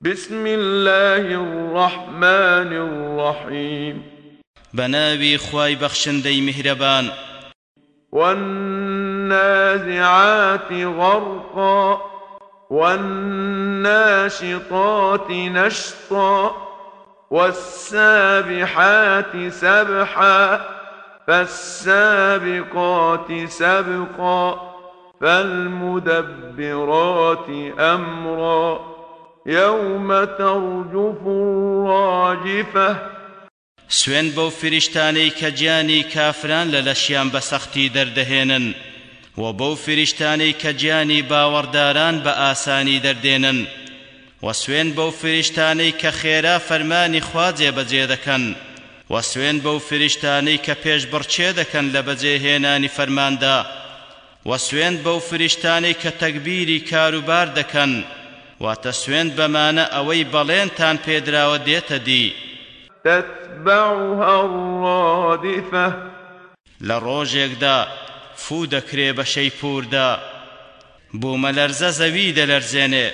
بسم الله الرحمن الرحيم. بناوي خواي بخشندي مهربان. والنازعات غرقا والناشطات نشطا والسابحات سبحا فالسابقات سبقا فالمدبرات أمرا. يوم ترجف الراجفة. سوێن بەو فریشتانەی کە گیانی کافران لە لەشیان بە سەختی دەردەهێنن و بەو فریشتانەی کە گیانی باوەڕداران بە ئاسانی دەردێنن و سوێن بەو فریشتانەی کە خێرا فەرمانی خوا جێبەجێ دەکەن و سوێن بەو فریشتانەی کە پێش بڕچێ دەکەن لە بەجێهێنانی فەرماندا و سوێن بەو فریشتانەی کە تەکبیری کاروبار دەکەن واتە سوێن بەمانە ئەوەی بەڵێنتان پێدراوە دێتە دی. تتبعها الرادفة. لە ڕۆژێکدا فوو دەکرێ بە شەیپوردا. بوومە لەرزە زەوی دەلەرزێنێ.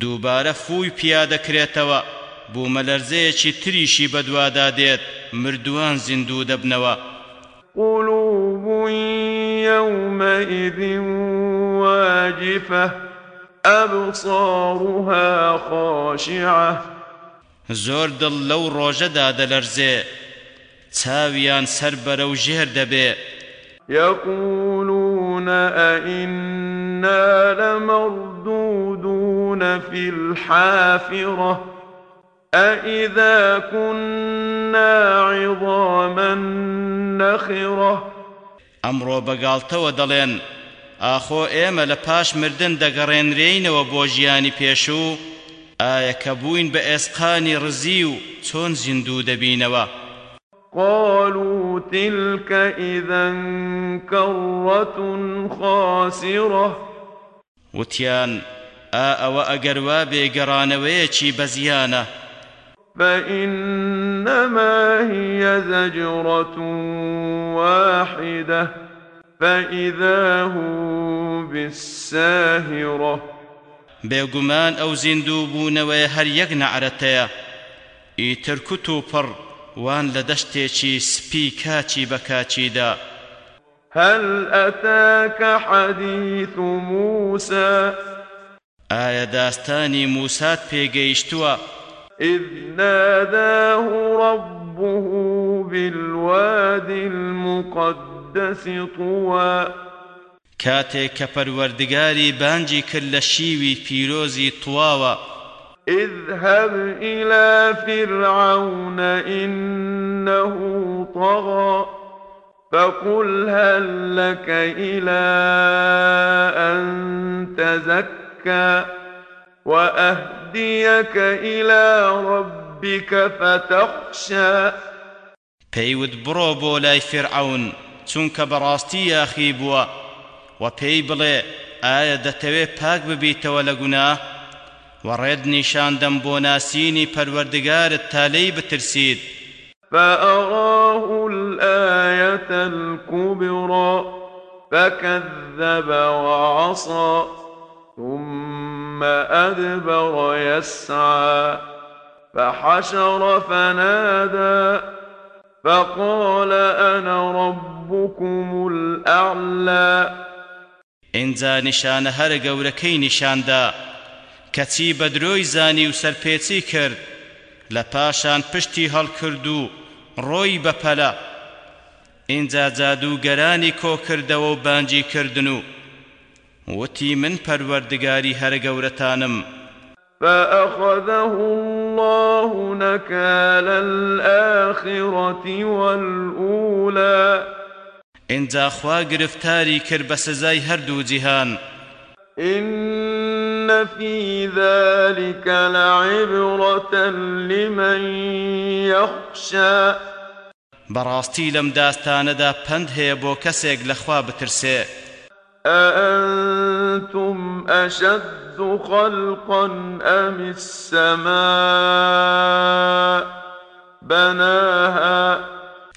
دووبارە فووی پیا دەکرێتەوە. بوومە لەرزەیەکی تریشی بەدوادا دێت. مردووان زیندوو دەبنەوە. قلوب يومئذ واجفة. أبصارها خاشعة. زۆر دڵ لەو ڕۆژەدا دەلەرزێ. چاویان سەر بەرەو ژێر دەبێ. يقولون أئنا لمردودون في الحافرة. أئذا كنا عظاما نخرة. ئەمڕۆ بەگاڵتەوە دەڵێن. ئاخۆ ئێمە لە پاش مردن دەگەڕێنرێینەوە بۆ ژیانی پێشوو ئایا کە بووین بە ئێسقانی ڕزی و چۆن زیندوو دەبینەوە؟ قالوا تلك إذا كرة خاسرة. وتیان ئا ئەوە ئەگەر وا بێگەڕانەوەیەکی بەزیانە. فإنما هي زجرة واحدة. فإذا هم بالساهرة. بێگومان ئەو زیندوو بوونەوەی هەر یەک نەعرەتەیە ئیتر کوت و پڕ وان سپی کاچی بە کاچیدا هل أتاك حديث موسى؟ ئایا داستانی موسات پێگەیشتووە إذ ناداه ربه بالوادي المقدس. طوى کاتێک کە پەروەردگاری بانجی کرد لە شیوی پیرۆزی تواوە. اذهب إلى فرعون إنه طغى فقل هل لك إلى أن تزكى وأهديك إلى ربك فتخشى. بڕۆ بۆ لای فرعون. چونکە بەڕاستی یاخی بووە و پێی بڵێ ئایا دەتەوێت پاک ببیتەوە لە گوناه و ڕێد نیشاندەم بۆ ناسینی پەروەردگارت تا لێی بترسید. فأراه الآية الكبرى فكذب وعصى ثم أدبر يسعى فحشر فنادى فقال أنا ربكم الأعلى. ئینجا نیشانە هەرە گەورەکەی نیشاندا کەچی بە درۆی زانی و سەرپێچی کرد لە پاشان پشتی هەڵکرد و ڕۆی بەپەلە. ئینجا جادوگەرانی کۆ کردەوە و بانجی کردن و وتی من پەروەردگاری هەرە گەورەتانم. فأخذه الله نكال الآخرة والأولى. ئینجا خوا گرفتاری کرد بە سزای هەردوو جیهان إن في ذلك لعبرة لمن يخشى. بەڕاستی لەم داستانەدا پند هەیە بۆ کەسێک لەخوا بترسێ أأنتم أشد خلقا أم السماء بناها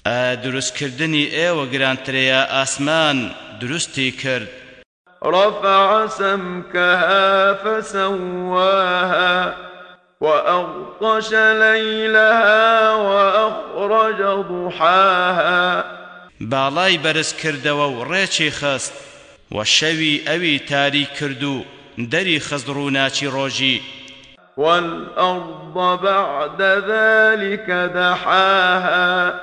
ئا دروستکردنی ئێوە گرانترەیە ئاسمان دروستی کرد رفع سمكها فسواها وأغطش ليلها وأخرج ضحاها. باڵای بەرز کردەوە و ڕێکی خست. و شەوی ئەوی تاری کرد و دەری خزر و ناچی ڕۆژی. والأرض بعد ذلك دحاها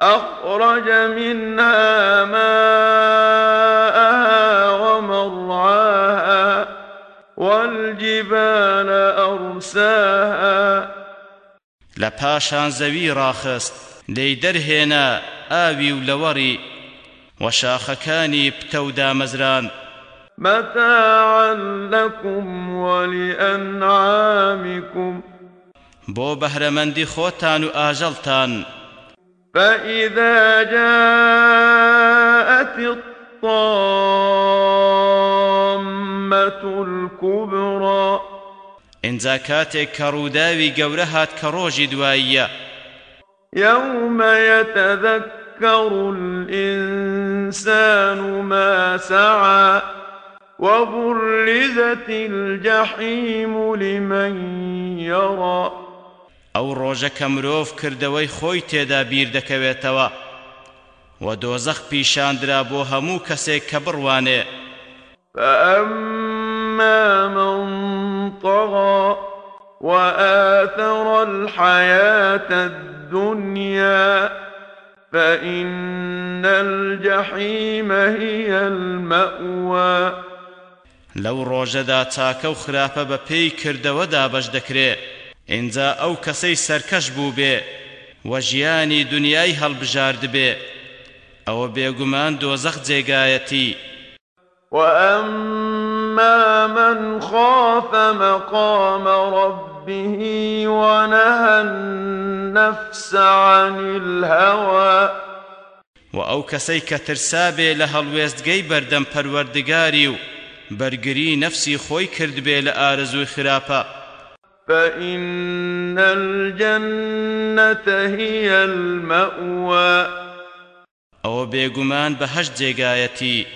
أخرج منها ماءها ومرعاها والجبال أرساها. لپاشان زەوی ڕاخست دەی دەرهێنا ئاوی و وشاخەکانی پتە و دامەزران متاعا لكم ولأنعامكم. بۆ بەهرەمەندی خۆتان و ئاژەڵتان فإذا جاءت الطامة الكبرى. ئینجا کاتێک کە ڕووداوی گەورە هات کە ڕۆژی دواییە يوم يتذكر الإنسان ما سعى وبرزت الجحيم لمن يرى. ئەو ڕۆژە کە مرۆڤ کردەوەی خۆی تێدا بیر دەکەوێتەوە و دۆزەخ پیشاندرا بۆ هەموو کەسێک کە بڕوانێ. فأما من طغى وآثر الحياة الدنيا فإن الجحيم هي المأوى. لەو ڕۆژەدا چاکە و خراپە بە پێی کردەوەدا بەش دەکرێ. ئینجا ئەو کەسەی سەرکەش بوو بێ و ژیانی دنیای هەڵبژارد بێ. ئەوە بێگومان دۆزەخ جێگایەتی. وأما من خاف مقام ربه ونهى النفس عن الهوى. و ئەو کەسەی کە ترسابێ لە هەڵوێستگەی بەردەم پەروەردگاری و بەرگری نەفسی خۆی کرد بێ لە ئارەزووی خراپە. فإن الجنة هي المأوى. ئەوە بێگومان بەهەشت جێگایەتی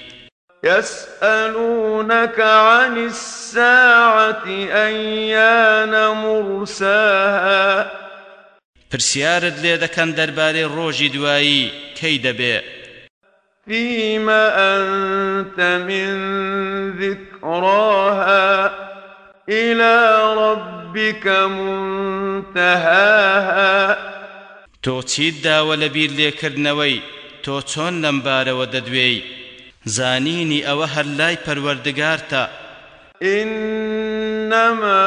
يسألونك عن الساعة أيان مرساها. پرسیارت لێ دەکەن دەربارەی ڕۆژی دوایی کەی دەبێ؟ فيما أنت من ذكراها. إلى ربك منتهاها. تۆ چیت داوە لە بیر لێکردنەوەی؟ تۆ چۆن لەم بارەوە دەدوێی؟ زانینی ئەوە هەر لای پەروەردگارتە. إنما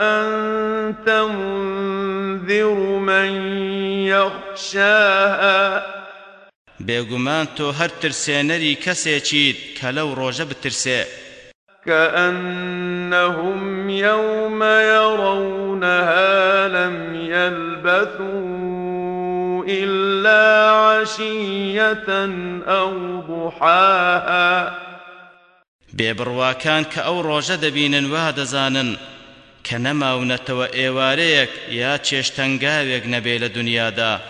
أنت منذر من يخشاها. بێگومان تۆ هەر ترسێنەری کەسێکیت کە لەو ڕۆژە بترسێ. كأنهم يوم يرونها لم يلبثوا إلا عشية أو ضحاها. بێبڕواکان کە ئەو ڕۆژە دەبینن وا دەزانن کە نەماونەتەوە ئێوارەیەک یا چێشتەنگاوێک نەبێ لە دنیادا.